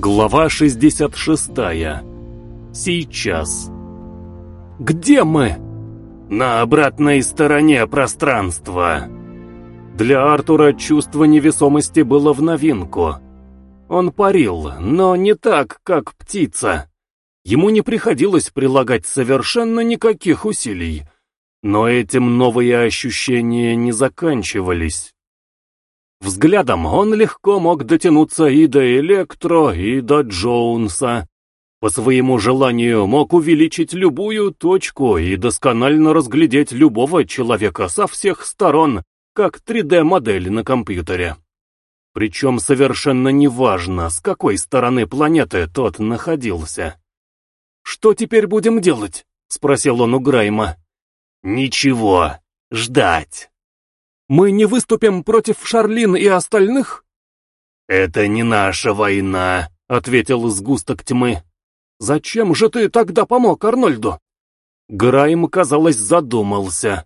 Глава 66. Сейчас. Где мы? На обратной стороне пространства. Для Артура чувство невесомости было в новинку. Он парил, но не так, как птица. Ему не приходилось прилагать совершенно никаких усилий. Но этим новые ощущения не заканчивались. Взглядом он легко мог дотянуться и до Электро, и до Джоунса. По своему желанию мог увеличить любую точку и досконально разглядеть любого человека со всех сторон, как 3D-модель на компьютере. Причем совершенно неважно, с какой стороны планеты тот находился. «Что теперь будем делать?» — спросил он у Грайма. «Ничего. Ждать». Мы не выступим против Шарлин и остальных?» «Это не наша война», — ответил сгусток тьмы. «Зачем же ты тогда помог Арнольду?» Грайм, казалось, задумался.